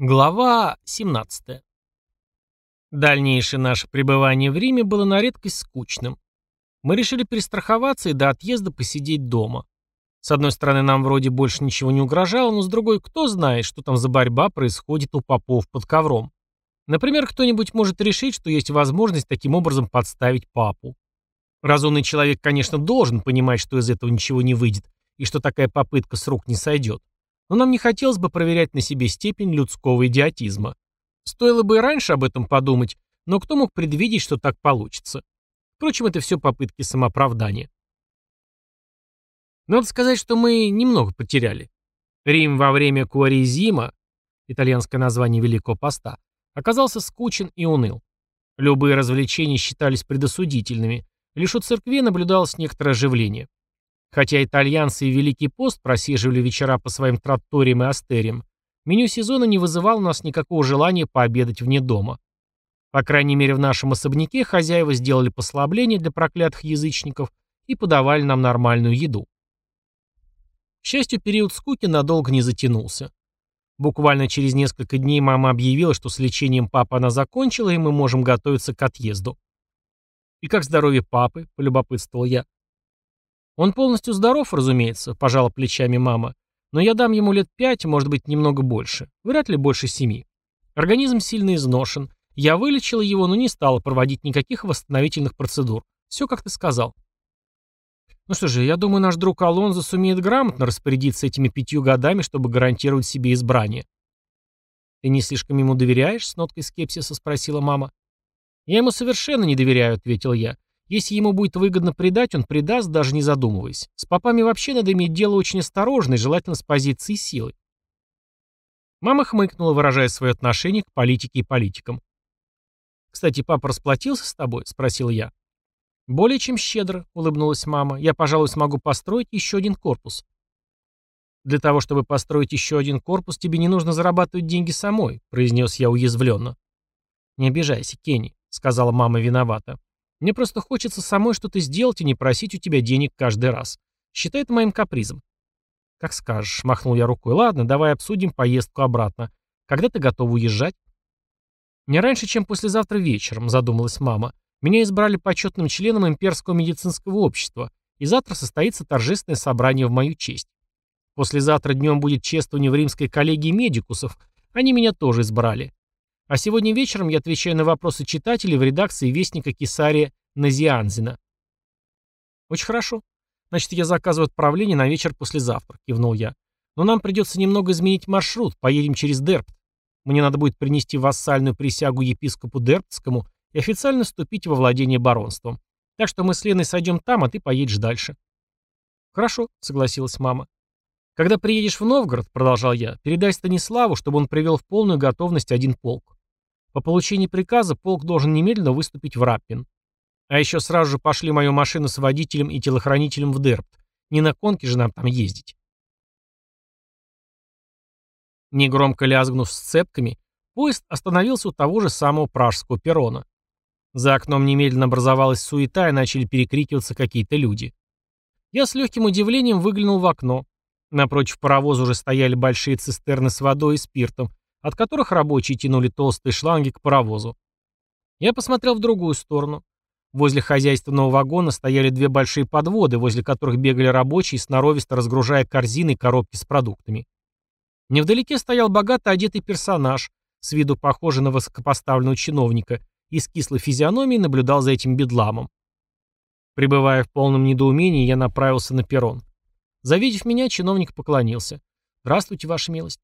Глава 17. Дальнейшее наше пребывание в Риме было на редкость скучным. Мы решили перестраховаться и до отъезда посидеть дома. С одной стороны, нам вроде больше ничего не угрожало, но с другой, кто знает, что там за борьба происходит у попов под ковром. Например, кто-нибудь может решить, что есть возможность таким образом подставить папу. Разумный человек, конечно, должен понимать, что из этого ничего не выйдет, и что такая попытка с рук не сойдет. Но нам не хотелось бы проверять на себе степень людского идиотизма. Стоило бы и раньше об этом подумать, но кто мог предвидеть, что так получится? Впрочем, это все попытки самооправдания. Надо сказать, что мы немного потеряли. Рим во время Куаризима, итальянское название Великого Поста, оказался скучен и уныл. Любые развлечения считались предосудительными, лишь у церкви наблюдалось некоторое оживление. Хотя итальянцы и Великий пост просиживали вечера по своим тратториям и астериям, меню сезона не вызывало у нас никакого желания пообедать вне дома. По крайней мере, в нашем особняке хозяева сделали послабление для проклятых язычников и подавали нам нормальную еду. К счастью, период скуки надолго не затянулся. Буквально через несколько дней мама объявила, что с лечением папы она закончила, и мы можем готовиться к отъезду. «И как здоровье папы?» – полюбопытствовал я. «Он полностью здоров, разумеется», – пожала плечами мама. «Но я дам ему лет пять, может быть, немного больше. Вряд ли больше семи. Организм сильно изношен. Я вылечила его, но не стала проводить никаких восстановительных процедур. Все, как ты сказал». «Ну что же, я думаю, наш друг Алонзо сумеет грамотно распорядиться этими пятью годами, чтобы гарантировать себе избрание». «Ты не слишком ему доверяешь?» — с ноткой скепсиса спросила мама. «Я ему совершенно не доверяю», — ответил я. Если ему будет выгодно предать, он предаст, даже не задумываясь. С попами вообще надо иметь дело очень осторожно и желательно с позиции силы. Мама хмыкнула, выражая свое отношение к политике и политикам. «Кстати, папа расплатился с тобой?» – спросил я. «Более чем щедро», – улыбнулась мама. «Я, пожалуй, смогу построить еще один корпус». «Для того, чтобы построить еще один корпус, тебе не нужно зарабатывать деньги самой», – произнес я уязвленно. «Не обижайся, Кенни», – сказала мама виновата. Мне просто хочется самой что-то сделать и не просить у тебя денег каждый раз. Считай это моим капризом. Как скажешь, махнул я рукой. Ладно, давай обсудим поездку обратно. Когда ты готова уезжать? Не раньше, чем послезавтра вечером, задумалась мама. Меня избрали почетным членом имперского медицинского общества, и завтра состоится торжественное собрание в мою честь. Послезавтра днем будет чествование в римской коллегии медикусов. Они меня тоже избрали. А сегодня вечером я отвечаю на вопросы читателей в редакции Вестника Кесария Назианзина. Очень хорошо. Значит, я заказываю отправление на вечер послезавтра, кивнул я. Но нам придется немного изменить маршрут, поедем через Дерпт. Мне надо будет принести вассальную присягу епископу Дерптскому и официально вступить во владение баронством. Так что мы с Леной сойдем там, а ты поедешь дальше. Хорошо, согласилась мама. Когда приедешь в Новгород, продолжал я, передай Станиславу, чтобы он привел в полную готовность один полк. По получении приказа полк должен немедленно выступить в Раппин. А еще сразу же пошли мою машину с водителем и телохранителем в Дерпт. Не на конке же нам там ездить. Негромко лязгнув сцепками, поезд остановился у того же самого пражского перрона. За окном немедленно образовалась суета и начали перекрикиваться какие-то люди. Я с легким удивлением выглянул в окно. Напротив паровоза уже стояли большие цистерны с водой и спиртом, от которых рабочие тянули толстые шланги к паровозу. Я посмотрел в другую сторону. Возле хозяйственного вагона стояли две большие подводы, возле которых бегали рабочие, сноровисто разгружая корзины и коробки с продуктами. Невдалеке стоял богато одетый персонаж, с виду похожий на высокопоставленного чиновника, и с кислой физиономией наблюдал за этим бедламом. Пребывая в полном недоумении, я направился на перрон. Завидев меня, чиновник поклонился. «Здравствуйте, ваша милость».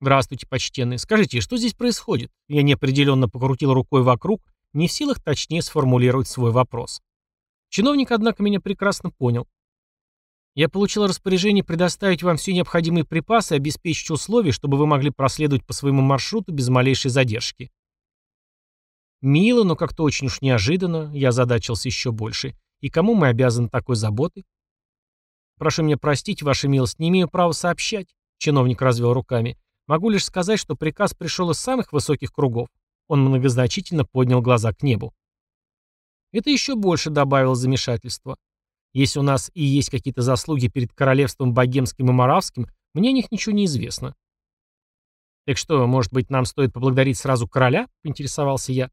«Здравствуйте, почтенный. Скажите, что здесь происходит?» Я неопределенно покрутил рукой вокруг, не в силах точнее сформулировать свой вопрос. Чиновник, однако, меня прекрасно понял. Я получил распоряжение предоставить вам все необходимые припасы и обеспечить условия, чтобы вы могли проследовать по своему маршруту без малейшей задержки. Мило, но как-то очень уж неожиданно, я задачился еще больше. И кому мы обязаны такой заботой? Прошу меня простить, ваша милость, не имею права сообщать. Чиновник развел руками. Могу лишь сказать, что приказ пришел из самых высоких кругов. Он многозначительно поднял глаза к небу. Это еще больше добавило замешательства. Если у нас и есть какие-то заслуги перед королевством богемским и моравским, мне о них ничего не известно. «Так что, может быть, нам стоит поблагодарить сразу короля?» — поинтересовался я.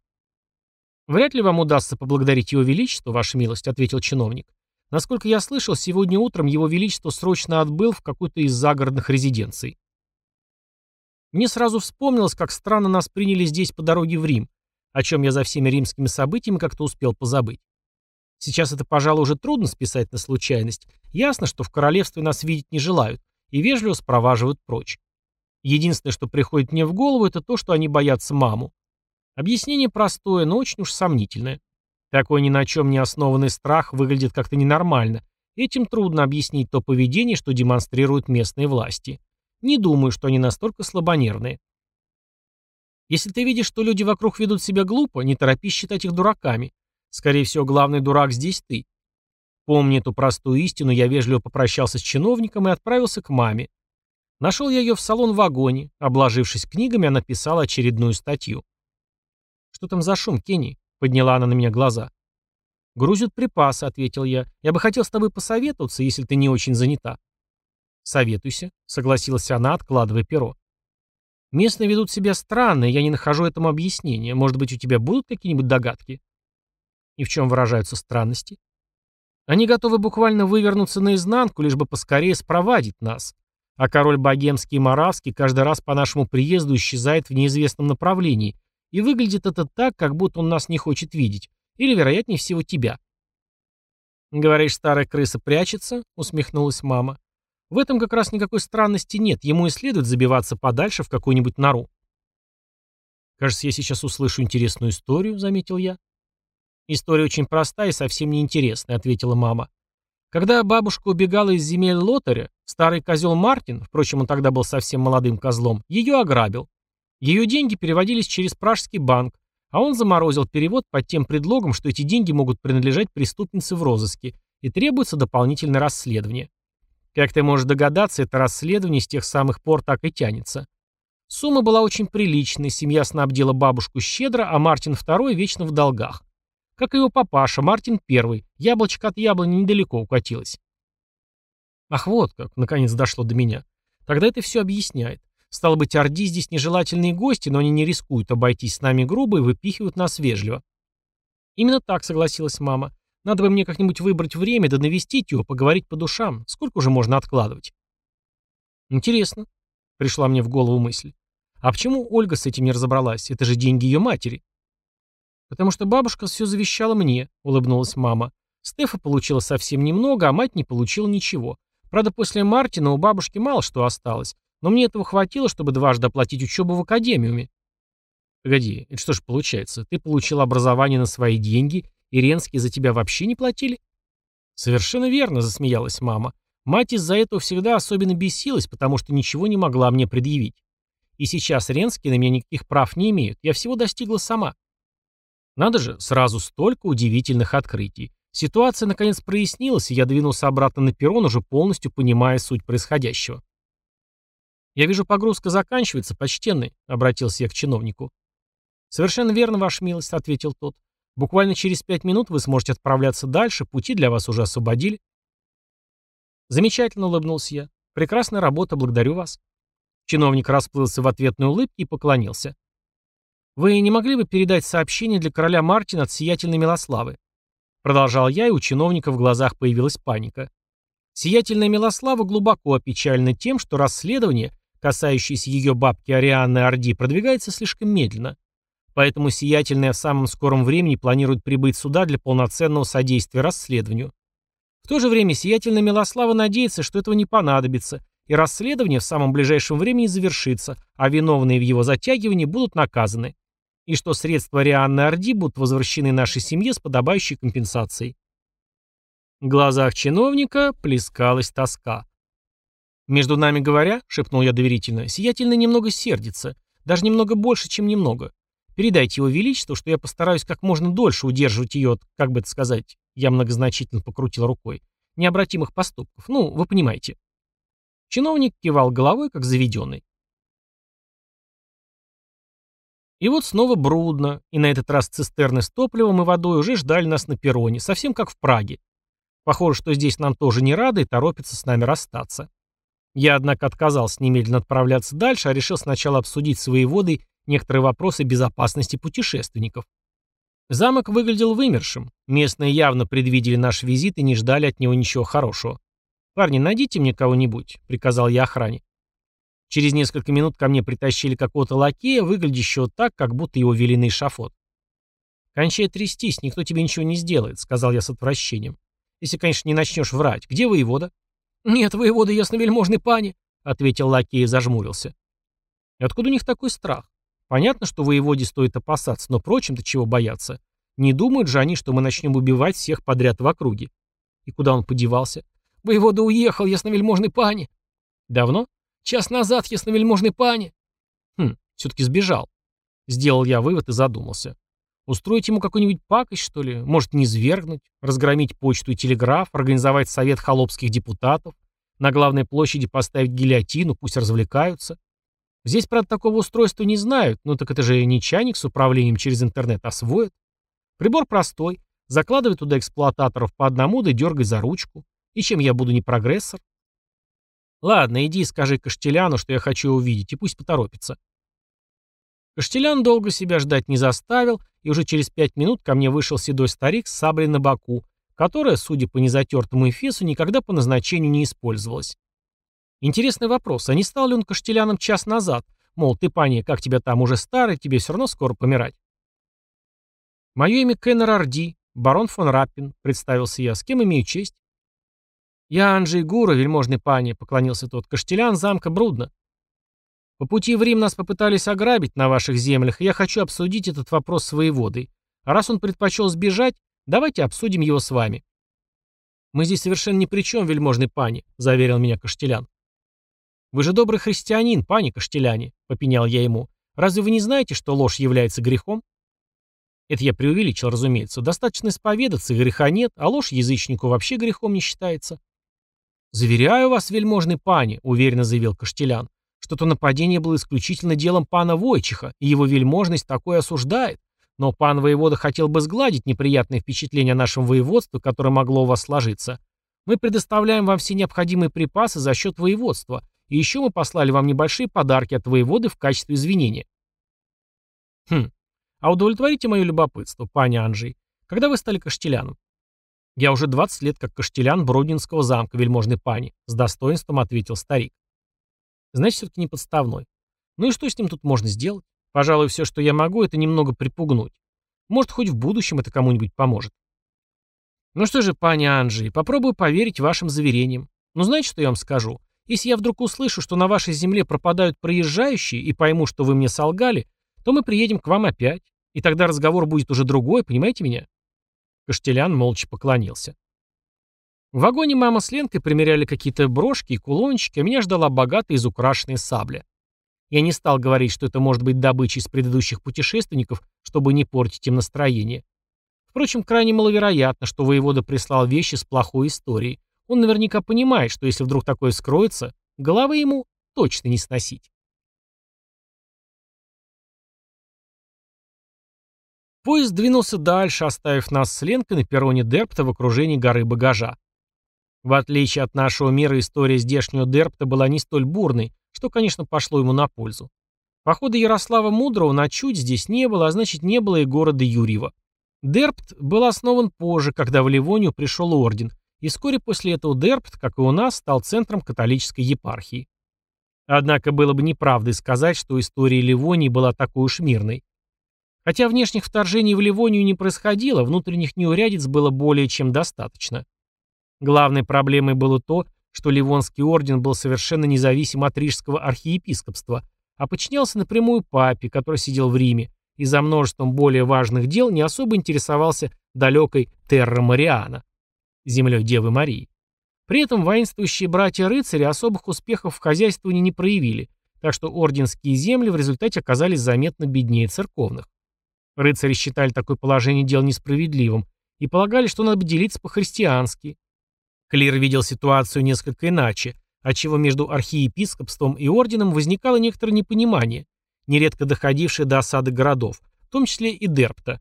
«Вряд ли вам удастся поблагодарить его величество, ваша милость», — ответил чиновник. «Насколько я слышал, сегодня утром его величество срочно отбыл в какую-то из загородных резиденций». Мне сразу вспомнилось, как странно нас приняли здесь по дороге в Рим, о чем я за всеми римскими событиями как-то успел позабыть. Сейчас это, пожалуй, уже трудно списать на случайность. Ясно, что в королевстве нас видеть не желают и вежливо спроваживают прочь. Единственное, что приходит мне в голову, это то, что они боятся маму. Объяснение простое, но очень уж сомнительное. Такой ни на чем не основанный страх выглядит как-то ненормально. Этим трудно объяснить то поведение, что демонстрируют местные власти. Не думаю, что они настолько слабонервные. Если ты видишь, что люди вокруг ведут себя глупо, не торопись считать их дураками. Скорее всего, главный дурак здесь ты. Помня эту простую истину, я вежливо попрощался с чиновником и отправился к маме. Нашел я ее в салон-вагоне. Обложившись книгами, она писала очередную статью. «Что там за шум, Кенни?» — подняла она на меня глаза. «Грузят припасы», — ответил я. «Я бы хотел с тобой посоветоваться, если ты не очень занята». «Советуйся», — согласилась она, откладывая перо. «Местные ведут себя странно, я не нахожу этому объяснения. Может быть, у тебя будут какие-нибудь догадки?» «И в чем выражаются странности?» «Они готовы буквально вывернуться наизнанку, лишь бы поскорее спровадить нас. А король Богемский и Моравский каждый раз по нашему приезду исчезает в неизвестном направлении, и выглядит это так, как будто он нас не хочет видеть. Или, вероятнее всего, тебя. «Говоришь, старая крыса прячется?» — усмехнулась мама. «В этом как раз никакой странности нет. Ему и следует забиваться подальше в какую-нибудь нору». «Кажется, я сейчас услышу интересную историю», — заметил я. «История очень простая и совсем неинтересная», — ответила мама. Когда бабушка убегала из земель лотаря, старый козел Мартин, впрочем, он тогда был совсем молодым козлом, ее ограбил. Ее деньги переводились через пражский банк, а он заморозил перевод под тем предлогом, что эти деньги могут принадлежать преступнице в розыске и требуется дополнительное расследование. Как ты можешь догадаться, это расследование с тех самых пор так и тянется. Сумма была очень приличной, семья снабдила бабушку щедро, а Мартин II вечно в долгах. Как и его папаша, Мартин Первый. Яблочко от яблони недалеко укатилось. Ах, вот как, наконец дошло до меня. Тогда это все объясняет. Стало быть, Орди здесь нежелательные гости, но они не рискуют обойтись с нами грубо и выпихивают нас вежливо. Именно так согласилась мама. Надо бы мне как-нибудь выбрать время, да навестить его, поговорить по душам. Сколько уже можно откладывать? Интересно, пришла мне в голову мысль. А почему Ольга с этим не разобралась? Это же деньги ее матери. «Потому что бабушка все завещала мне», — улыбнулась мама. Стефа получила совсем немного, а мать не получила ничего. Правда, после Мартина у бабушки мало что осталось, но мне этого хватило, чтобы дважды оплатить учебу в академиуме. Погоди, это что ж получается? Ты получил образование на свои деньги, и Ренские за тебя вообще не платили? Совершенно верно, засмеялась мама. Мать из-за этого всегда особенно бесилась, потому что ничего не могла мне предъявить. И сейчас Ренские на меня никаких прав не имеют. Я всего достигла сама. Надо же, сразу столько удивительных открытий. Ситуация наконец прояснилась, и я двинулся обратно на перрон, уже полностью понимая суть происходящего. «Я вижу, погрузка заканчивается, почтенный», — обратился я к чиновнику. «Совершенно верно, ваша милость», — ответил тот. «Буквально через пять минут вы сможете отправляться дальше, пути для вас уже освободили». «Замечательно», — улыбнулся я. «Прекрасная работа, благодарю вас». Чиновник расплылся в ответной улыбке и поклонился. «Вы не могли бы передать сообщение для короля Мартина от сиятельной Милославы?» Продолжал я, и у чиновника в глазах появилась паника. Сиятельная Милослава глубоко опечалена тем, что расследование, касающееся ее бабки Арианны Орди, продвигается слишком медленно. Поэтому Сиятельная в самом скором времени планирует прибыть сюда для полноценного содействия расследованию. В то же время Сиятельная Милослава надеется, что этого не понадобится, и расследование в самом ближайшем времени завершится, а виновные в его затягивании будут наказаны и что средства Рианны Орди будут возвращены нашей семье с подобающей компенсацией. В глазах чиновника плескалась тоска. «Между нами говоря», — шепнул я доверительно, — «сиятельно немного сердится, даже немного больше, чем немного. Передайте его величеству, что я постараюсь как можно дольше удерживать ее от, как бы это сказать, я многозначительно покрутил рукой, необратимых поступков. Ну, вы понимаете». Чиновник кивал головой, как заведенный. И вот снова брудно, и на этот раз цистерны с топливом и водой уже ждали нас на перроне, совсем как в Праге. Похоже, что здесь нам тоже не рады и торопятся с нами расстаться. Я, однако, отказался немедленно отправляться дальше, а решил сначала обсудить с воеводой некоторые вопросы безопасности путешественников. Замок выглядел вымершим. Местные явно предвидели наш визит и не ждали от него ничего хорошего. «Парни, найдите мне кого-нибудь», — приказал я охране. Через несколько минут ко мне притащили какого-то лакея, выглядящего так, как будто его вели на эшафот. «Кончай трястись, никто тебе ничего не сделает», — сказал я с отвращением. «Если, конечно, не начнешь врать. Где воевода?» «Нет, воевода, ясновельможный пани», — ответил лакей и зажмурился. «Откуда у них такой страх? Понятно, что воеводе стоит опасаться, но прочим-то чего бояться? Не думают же они, что мы начнем убивать всех подряд в округе. И куда он подевался? Воевода уехал, ясновельможный пани. Давно? Час назад, ясновельможный пани. Хм, все-таки сбежал. Сделал я вывод и задумался. Устроить ему какую-нибудь пакость, что ли? Может, не свергнуть? Разгромить почту и телеграф? Организовать совет холопских депутатов? На главной площади поставить гильотину, пусть развлекаются? Здесь, правда, такого устройства не знают, но так это же не чайник с управлением через интернет освоят. Прибор простой. Закладывай туда эксплуататоров по одному, да дергай за ручку. И чем я буду не прогрессор? Ладно, иди и скажи Каштеляну, что я хочу увидеть, и пусть поторопится. Каштелян долго себя ждать не заставил, и уже через пять минут ко мне вышел седой старик с саблей на боку, которая, судя по незатертому эфесу, никогда по назначению не использовалась. Интересный вопрос, а не стал ли он Каштеляном час назад? Мол, ты, пани, как тебя там уже старый, тебе все равно скоро помирать. Мое имя Кеннер Арди, барон фон Раппин, представился я, с кем имею честь? «Я Анджей Гура, вельможный пани», — поклонился тот, — «каштелян замка Брудно». «По пути в Рим нас попытались ограбить на ваших землях, и я хочу обсудить этот вопрос с воеводой. А раз он предпочел сбежать, давайте обсудим его с вами». «Мы здесь совершенно ни при чем, вельможный пани», — заверил меня Каштелян. «Вы же добрый христианин, пани Каштеляне», — попенял я ему. «Разве вы не знаете, что ложь является грехом?» Это я преувеличил, разумеется. Достаточно исповедаться, греха нет, а ложь язычнику вообще грехом не считается. «Заверяю вас, вельможный пани», — уверенно заявил Каштелян, «что то нападение было исключительно делом пана Войчиха, и его вельможность такое осуждает. Но пан воевода хотел бы сгладить неприятное впечатление о нашем воеводстве, которое могло у вас сложиться. Мы предоставляем вам все необходимые припасы за счет воеводства, и еще мы послали вам небольшие подарки от воеводы в качестве извинения». «Хм, а удовлетворите мое любопытство, пани Анжей. Когда вы стали каштеляном?» «Я уже 20 лет как каштелян Бродинского замка, вельможной пани», — с достоинством ответил старик. «Значит, все-таки не подставной. Ну и что с ним тут можно сделать? Пожалуй, все, что я могу, это немного припугнуть. Может, хоть в будущем это кому-нибудь поможет». «Ну что же, пани Анджи, попробую поверить вашим заверениям. Но знаете, что я вам скажу? Если я вдруг услышу, что на вашей земле пропадают проезжающие и пойму, что вы мне солгали, то мы приедем к вам опять, и тогда разговор будет уже другой, понимаете меня?» Каштелян молча поклонился. В вагоне мама с Ленкой примеряли какие-то брошки и кулончики, а меня ждала богатая изукрашенная сабля. Я не стал говорить, что это может быть добычей из предыдущих путешественников, чтобы не портить им настроение. Впрочем, крайне маловероятно, что воевода прислал вещи с плохой историей. Он наверняка понимает, что если вдруг такое скроется, головы ему точно не сносить. Поезд двинулся дальше, оставив нас с Ленкой на перроне Дерпта в окружении горы багажа. В отличие от нашего мира, история здешнего Дерпта была не столь бурной, что, конечно, пошло ему на пользу. Похода Ярослава Мудрого на чуть здесь не было, а значит, не было и города Юрьева. Дерпт был основан позже, когда в Ливонию пришел орден, и вскоре после этого Дерпт, как и у нас, стал центром католической епархии. Однако было бы неправдой сказать, что история Ливонии была такой уж мирной. Хотя внешних вторжений в Ливонию не происходило, внутренних неурядиц было более чем достаточно. Главной проблемой было то, что Ливонский орден был совершенно независим от рижского архиепископства, а подчинялся напрямую папе, который сидел в Риме, и за множеством более важных дел не особо интересовался далекой Терра Мариана, землей Девы Марии. При этом воинствующие братья-рыцари особых успехов в хозяйствовании не проявили, так что орденские земли в результате оказались заметно беднее церковных. Рыцари считали такое положение дел несправедливым и полагали, что надо делиться по-христиански. Клир видел ситуацию несколько иначе, отчего между архиепископством и орденом возникало некоторое непонимание, нередко доходившее до осады городов, в том числе и Дерпта.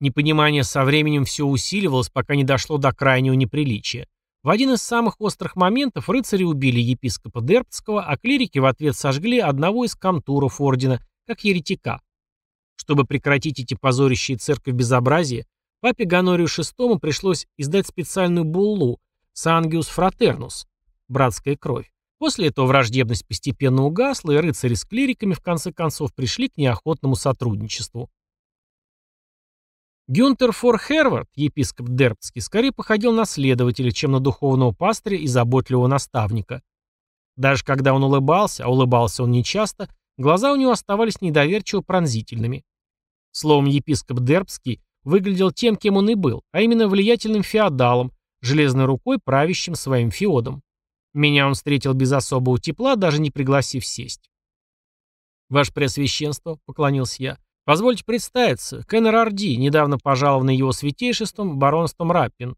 Непонимание со временем все усиливалось, пока не дошло до крайнего неприличия. В один из самых острых моментов рыцари убили епископа Дербцкого, а клирики в ответ сожгли одного из камтуров ордена, как еретика. Чтобы прекратить эти позорящие церковь безобразия, папе Ганорию VI пришлось издать специальную буллу «Сангиус фратернус» – «братская кровь». После этого враждебность постепенно угасла, и рыцари с клириками в конце концов пришли к неохотному сотрудничеству. Гюнтер фор Хервард, епископ Дербцкий, скорее походил на следователя, чем на духовного пастыря и заботливого наставника. Даже когда он улыбался, а улыбался он нечасто, глаза у него оставались недоверчиво пронзительными. Словом, епископ Дербский выглядел тем, кем он и был, а именно влиятельным феодалом, железной рукой правящим своим феодом. Меня он встретил без особого тепла, даже не пригласив сесть. «Ваше Преосвященство», — поклонился я, Позвольте представиться, Кеннер Орди, недавно пожалованный его святейшеством, баронством Раппин.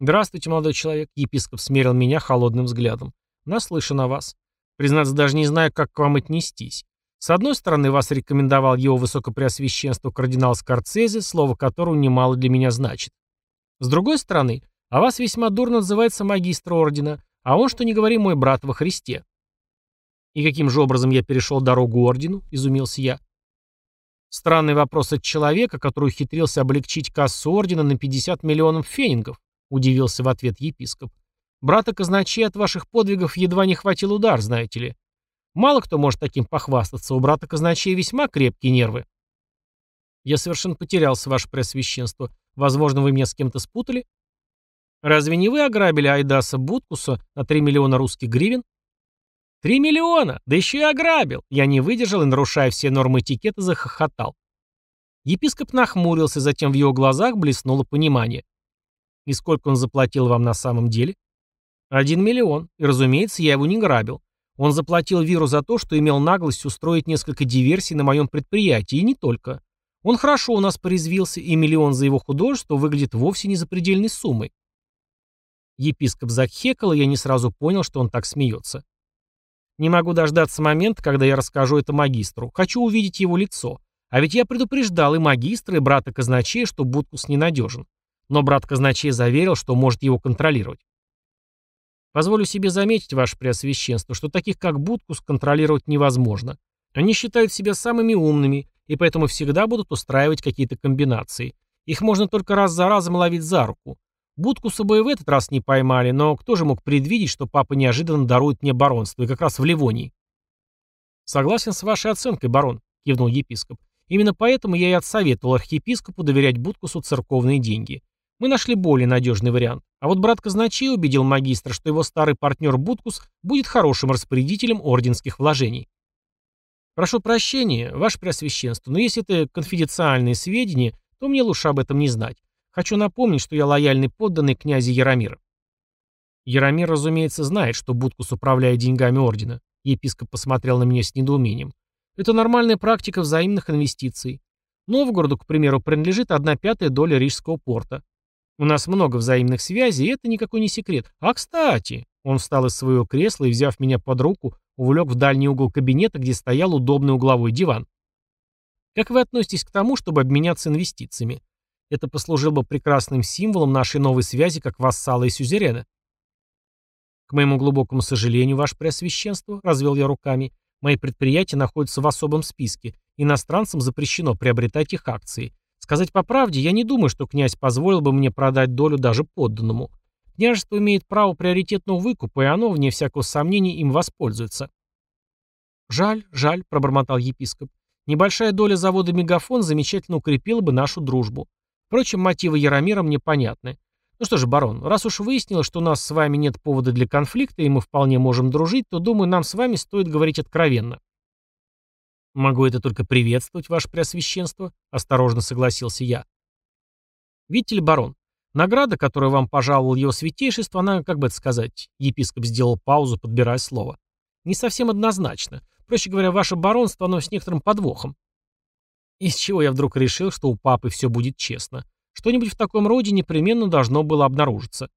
Здравствуйте, молодой человек, епископ смерил меня холодным взглядом. Наслышан о вас. Признаться, даже не знаю, как к вам отнестись. С одной стороны, вас рекомендовал его высокопреосвященство кардинал Скорцезе, слово которого немало для меня значит. С другой стороны, о вас весьма дурно отзывается магистр ордена, а он, что не говори, мой брат во Христе. И каким же образом я перешел дорогу ордену, изумился я. Странный вопрос от человека, который ухитрился облегчить кассу ордена на 50 миллионов фенингов, удивился в ответ епископ. Брата казначей от ваших подвигов едва не хватил удар, знаете ли. Мало кто может таким похвастаться, у брата казначей весьма крепкие нервы. Я совершенно потерялся, ваше преосвященство. Возможно, вы меня с кем-то спутали? Разве не вы ограбили Айдаса Буткуса на 3 миллиона русских гривен? «Три миллиона! Да еще и ограбил!» Я не выдержал и, нарушая все нормы этикета, захохотал. Епископ нахмурился, затем в его глазах блеснуло понимание. «И сколько он заплатил вам на самом деле?» «Один миллион. И, разумеется, я его не грабил. Он заплатил Виру за то, что имел наглость устроить несколько диверсий на моем предприятии, и не только. Он хорошо у нас порезвился, и миллион за его художество выглядит вовсе не запредельной суммой». Епископ захекал, и я не сразу понял, что он так смеется. Не могу дождаться момента, когда я расскажу это магистру. Хочу увидеть его лицо. А ведь я предупреждал и магистра, и брата казначея, что Буткус ненадежен. Но брат казначей заверил, что может его контролировать. Позволю себе заметить, ваше преосвященство, что таких, как Буткус, контролировать невозможно. Они считают себя самыми умными, и поэтому всегда будут устраивать какие-то комбинации. Их можно только раз за разом ловить за руку. Будкуса бы и в этот раз не поймали, но кто же мог предвидеть, что папа неожиданно дарует мне баронство, и как раз в Ливонии? «Согласен с вашей оценкой, барон», — кивнул епископ. «Именно поэтому я и отсоветовал архиепископу доверять Будкусу церковные деньги. Мы нашли более надежный вариант. А вот брат казначей убедил магистра, что его старый партнер Будкус будет хорошим распорядителем орденских вложений. Прошу прощения, ваше преосвященство, но если это конфиденциальные сведения, то мне лучше об этом не знать. Хочу напомнить, что я лояльный подданный князя Яромира. Яромир, разумеется, знает, что Будкус управляет деньгами ордена. Епископ посмотрел на меня с недоумением. Это нормальная практика взаимных инвестиций. Новгороду, к примеру, принадлежит одна пятая доля Рижского порта. У нас много взаимных связей, и это никакой не секрет. А кстати, он встал из своего кресла и, взяв меня под руку, увлек в дальний угол кабинета, где стоял удобный угловой диван. Как вы относитесь к тому, чтобы обменяться инвестициями? Это послужило бы прекрасным символом нашей новой связи как вассала и сюзерена. К моему глубокому сожалению, ваше преосвященство, развел я руками, мои предприятия находятся в особом списке. Иностранцам запрещено приобретать их акции. Сказать по правде, я не думаю, что князь позволил бы мне продать долю даже подданному. Княжество имеет право приоритетного выкупа, и оно, вне всякого сомнения, им воспользуется. «Жаль, жаль», — пробормотал епископ. «Небольшая доля завода «Мегафон» замечательно укрепила бы нашу дружбу. Впрочем, мотивы Яромира мне понятны. Ну что же, барон, раз уж выяснилось, что у нас с вами нет повода для конфликта, и мы вполне можем дружить, то, думаю, нам с вами стоит говорить откровенно. Могу это только приветствовать, ваше преосвященство, осторожно согласился я. Видите ли, барон, награда, которую вам пожаловал его святейшество, она, как бы это сказать, епископ сделал паузу, подбирая слово, не совсем однозначно. Проще говоря, ваше баронство, оно с некоторым подвохом. Из чего я вдруг решил, что у папы все будет честно. Что-нибудь в таком роде непременно должно было обнаружиться.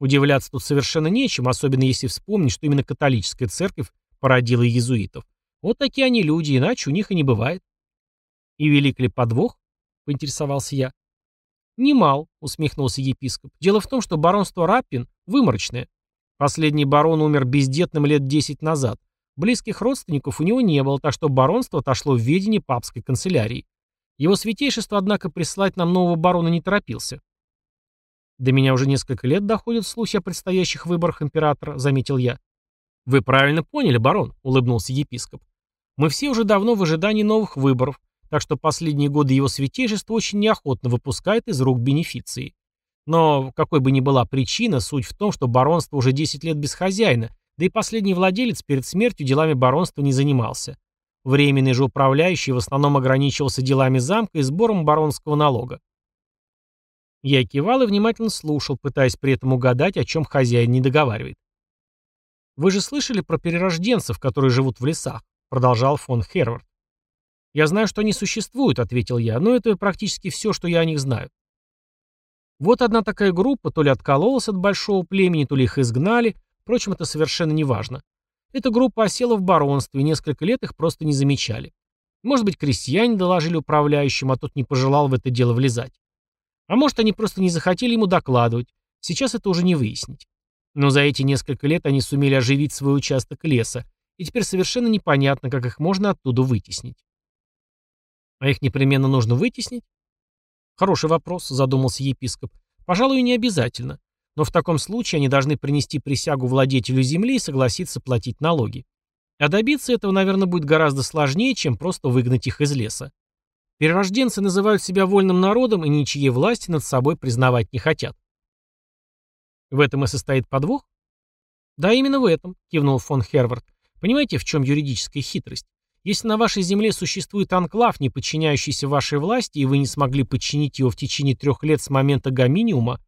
Удивляться тут совершенно нечем, особенно если вспомнить, что именно католическая церковь породила иезуитов. Вот такие они люди, иначе у них и не бывает. И велик ли подвох? Поинтересовался я. «Немал», — усмехнулся епископ. «Дело в том, что баронство Раппин выморочное. Последний барон умер бездетным лет десять назад. Близких родственников у него не было, так что баронство отошло в ведение папской канцелярии. Его святейшество, однако, прислать нам нового барона не торопился. «До меня уже несколько лет доходят слухи о предстоящих выборах императора», — заметил я. «Вы правильно поняли, барон», — улыбнулся епископ. «Мы все уже давно в ожидании новых выборов, так что последние годы его святейшество очень неохотно выпускает из рук бенефиции. Но, какой бы ни была причина, суть в том, что баронство уже 10 лет без хозяина, да и последний владелец перед смертью делами баронства не занимался. Временный же управляющий в основном ограничивался делами замка и сбором баронского налога. Я кивал и внимательно слушал, пытаясь при этом угадать, о чем хозяин не договаривает. «Вы же слышали про перерожденцев, которые живут в лесах?» — продолжал фон Хервард. «Я знаю, что они существуют», — ответил я, — «но это практически все, что я о них знаю». Вот одна такая группа то ли откололась от большого племени, то ли их изгнали, впрочем, это совершенно не важно. Эта группа осела в баронстве, и несколько лет их просто не замечали. Может быть, крестьяне доложили управляющим, а тот не пожелал в это дело влезать. А может, они просто не захотели ему докладывать. Сейчас это уже не выяснить. Но за эти несколько лет они сумели оживить свой участок леса, и теперь совершенно непонятно, как их можно оттуда вытеснить. А их непременно нужно вытеснить? Хороший вопрос, задумался епископ. Пожалуй, не обязательно. Но в таком случае они должны принести присягу владетелю земли и согласиться платить налоги. А добиться этого, наверное, будет гораздо сложнее, чем просто выгнать их из леса. Перерожденцы называют себя вольным народом и ничьей власти над собой признавать не хотят. В этом и состоит подвох? Да, именно в этом, кивнул фон Хервард. Понимаете, в чем юридическая хитрость? Если на вашей земле существует анклав, не подчиняющийся вашей власти, и вы не смогли подчинить его в течение трех лет с момента гоминиума,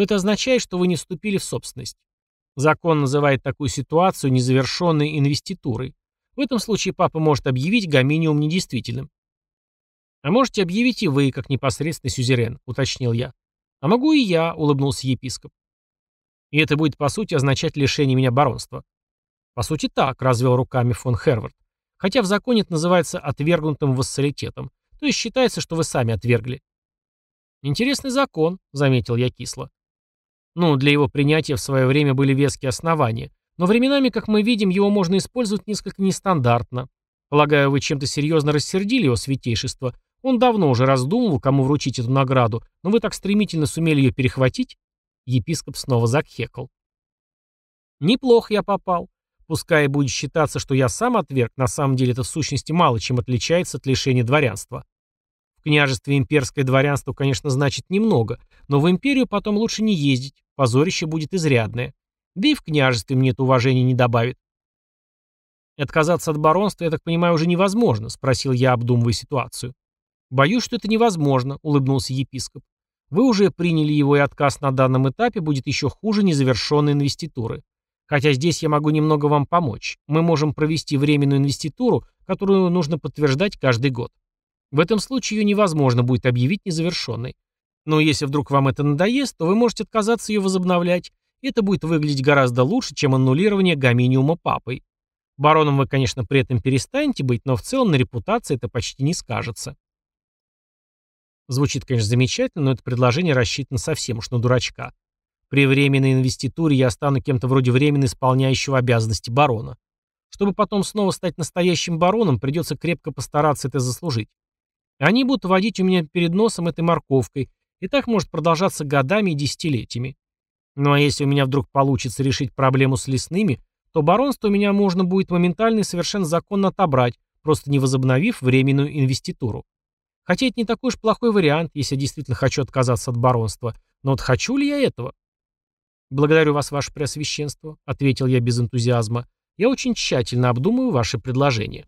то это означает, что вы не вступили в собственность. Закон называет такую ситуацию незавершенной инвеститурой. В этом случае папа может объявить гоминиум недействительным. «А можете объявить и вы, как непосредственный сюзерен», — уточнил я. «А могу и я», — улыбнулся епископ. «И это будет, по сути, означать лишение меня баронства». «По сути, так», — развел руками фон Хервард. «Хотя в законе это называется отвергнутым вассалитетом. То есть считается, что вы сами отвергли». «Интересный закон», — заметил я кисло. Ну, для его принятия в свое время были веские основания. Но временами, как мы видим, его можно использовать несколько нестандартно. Полагаю, вы чем-то серьезно рассердили его святейшество. Он давно уже раздумывал, кому вручить эту награду, но вы так стремительно сумели ее перехватить? Епископ снова закхекал. Неплохо я попал. Пускай будет считаться, что я сам отверг, на самом деле это в сущности мало чем отличается от лишения дворянства. В княжестве имперское дворянство, конечно, значит немного, но в империю потом лучше не ездить, позорище будет изрядное. Да и в княжестве мне это уважение не добавит. «Отказаться от баронства, я так понимаю, уже невозможно?» — спросил я, обдумывая ситуацию. «Боюсь, что это невозможно», — улыбнулся епископ. «Вы уже приняли его, и отказ на данном этапе будет еще хуже незавершенной инвеституры. Хотя здесь я могу немного вам помочь. Мы можем провести временную инвеституру, которую нужно подтверждать каждый год. В этом случае ее невозможно будет объявить незавершенной. Но если вдруг вам это надоест, то вы можете отказаться ее возобновлять, и это будет выглядеть гораздо лучше, чем аннулирование гоминиума папой. Бароном вы, конечно, при этом перестанете быть, но в целом на репутации это почти не скажется. Звучит, конечно, замечательно, но это предложение рассчитано совсем уж на дурачка. При временной инвеституре я стану кем-то вроде временно исполняющего обязанности барона. Чтобы потом снова стать настоящим бароном, придется крепко постараться это заслужить. Они будут водить у меня перед носом этой морковкой, и так может продолжаться годами и десятилетиями. Ну а если у меня вдруг получится решить проблему с лесными, то баронство у меня можно будет моментально и совершенно законно отобрать, просто не возобновив временную инвеституру. Хотя это не такой уж плохой вариант, если я действительно хочу отказаться от баронства. Но вот хочу ли я этого? «Благодарю вас, ваше преосвященство», — ответил я без энтузиазма. «Я очень тщательно обдумаю ваше предложение».